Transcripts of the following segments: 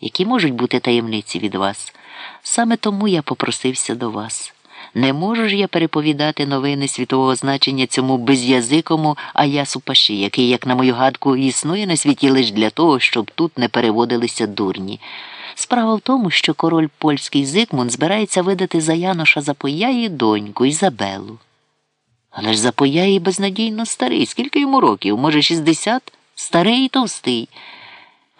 які можуть бути таємниці від вас. Саме тому я попросився до вас. Не можу ж я переповідати новини світового значення цьому безязикому Аясу Паші, який, як на мою гадку, існує на світі лише для того, щоб тут не переводилися дурні. Справа в тому, що король польський Зигмунд збирається видати за Яноша Запояї доньку Ізабелу. Але ж Запояї безнадійно старий. Скільки йому років? Може, 60? Старий і товстий.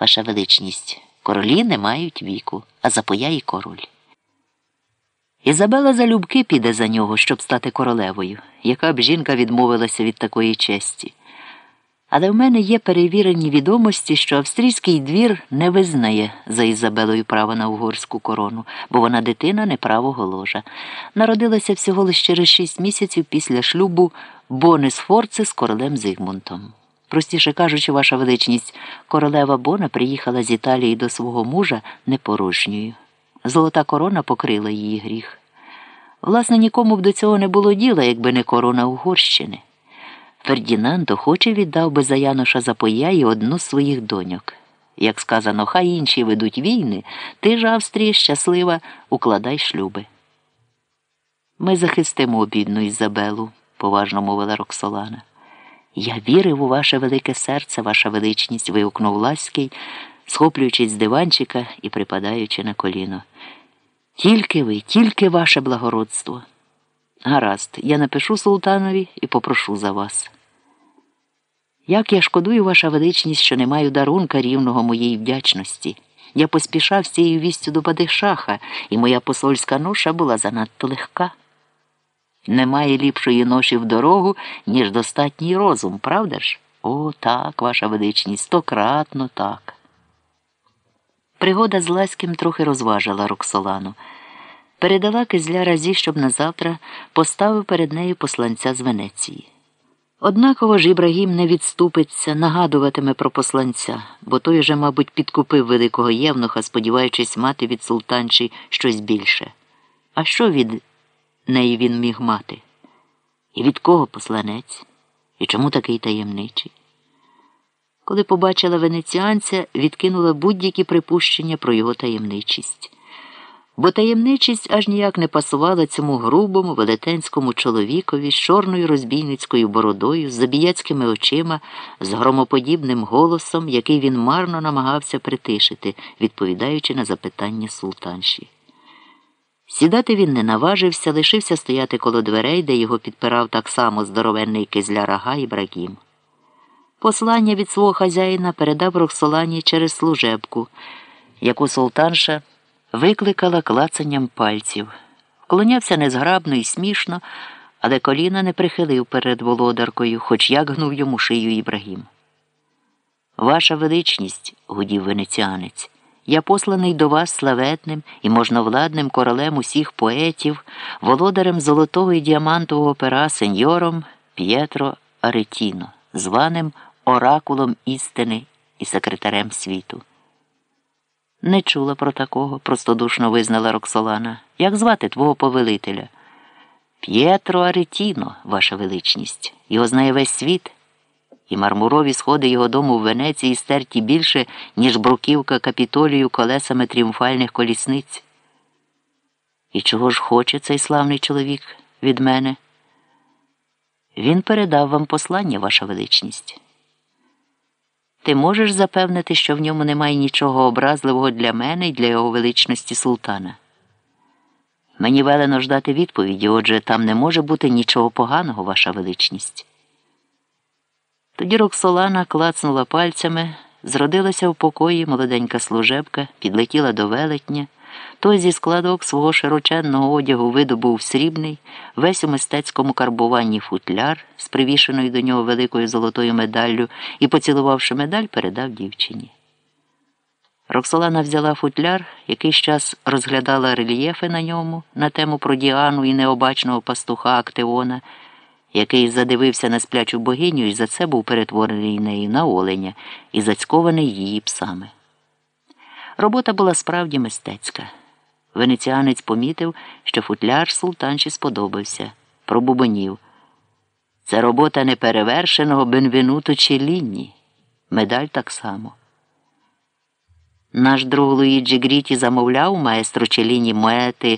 Ваша величність, королі не мають віку, а Запояї король. Ізабела залюбки піде за нього, щоб стати королевою, яка б жінка відмовилася від такої честі. Але в мене є перевірені відомості, що австрійський двір не визнає за Ізабелою право на угорську корону, бо вона дитина неправого ложа. Народилася всього лише через шість місяців після шлюбу Бони Сфорци з королем Зигмунтом. Простіше кажучи, ваша величність, королева Бона приїхала з Італії до свого мужа непорожньою. Золота корона покрила її гріх. Власне, нікому б до цього не було діла, якби не корона Угорщини. Фердінанд охоче віддав би за Яноша Запоя і одну з своїх доньок. Як сказано, хай інші ведуть війни, ти ж, Австрія, щаслива, укладай шлюби. Ми захистимо бідну Ізабелу, поважно мовила Роксолана. Я вірив у ваше велике серце, ваша величність, вигукнув Ласький, схоплюючись з диванчика і припадаючи на коліно. Тільки ви, тільки ваше благородство. Гаразд, я напишу султанові і попрошу за вас. Як я шкодую, ваша величність, що не маю дарунка рівного моєї вдячності. Я поспішав з цією вістю до Падишаха, і моя посольська ноша була занадто легка. Немає ліпшої ноші в дорогу, ніж достатній розум, правда ж? О, так, ваша величність, стократно так. Пригода з Лаським трохи розважила Роксолану. Передала кизля разі, щоб назавтра поставив перед нею посланця з Венеції. Однаково ж Ібрагім не відступиться, нагадуватиме про посланця, бо той же, мабуть, підкупив великого євнуха, сподіваючись мати від султанчі щось більше. А що від неї він міг мати? І від кого посланець? І чому такий таємничий? Коли побачила венеціанця, відкинула будь-які припущення про його таємничість. Бо таємничість аж ніяк не пасувала цьому грубому велетенському чоловікові з чорною розбійницькою бородою, з забіяцькими очима, з громоподібним голосом, який він марно намагався притишити, відповідаючи на запитання султанші. Сідати він не наважився, лишився стояти коло дверей, де його підпирав так само здоровенний кизля Ібрагім. Послання від свого хазяїна передав Роксолані через служебку, яку султанша викликала клацанням пальців. Вклонявся незграбно і смішно, але коліна не прихилив перед володаркою, хоч як гнув йому шию Ібрагім. Ваша величність, гудів венеціанець, я посланий до вас славетним і можновладним королем усіх поетів, володарем золотого і діамантового пера сеньором П'єтро Аретіно, званим оракулом істини і секретарем світу. Не чула про такого, простодушно визнала Роксолана. Як звати твого повелителя? П'єтро Аретіно, ваша величність. Його знає весь світ. І мармурові сходи його дому в Венеції стерті більше, ніж бруківка капітолію колесами тріумфальних колісниць. І чого ж хоче цей славний чоловік від мене? Він передав вам послання, ваша величність. Ти можеш запевнити, що в ньому немає нічого образливого для мене і для його величності султана. Мені велено ждати відповіді, отже, там не може бути нічого поганого, ваша величність. Тоді Роксолана клацнула пальцями, зродилася в покої молоденька служебка, підлетіла до велетня. Той зі складок свого широченного одягу видобув срібний, весь у мистецькому карбуванні футляр з привішеною до нього великою золотою медаллю і, поцілувавши медаль, передав дівчині. Роксолана взяла футляр, якийсь час розглядала рельєфи на ньому на тему про Діану і необачного пастуха Актеона, який задивився на сплячу богиню і за це був перетворений нею на оленя і зацькований її псами. Робота була справді мистецька. Венеціанець помітив, що футляр султанші сподобався, пробубонів. Це робота неперевершеного Бенвенуто Челінні. Медаль так само. Наш друг Луїджі Гріті замовляв маестро Челліні монети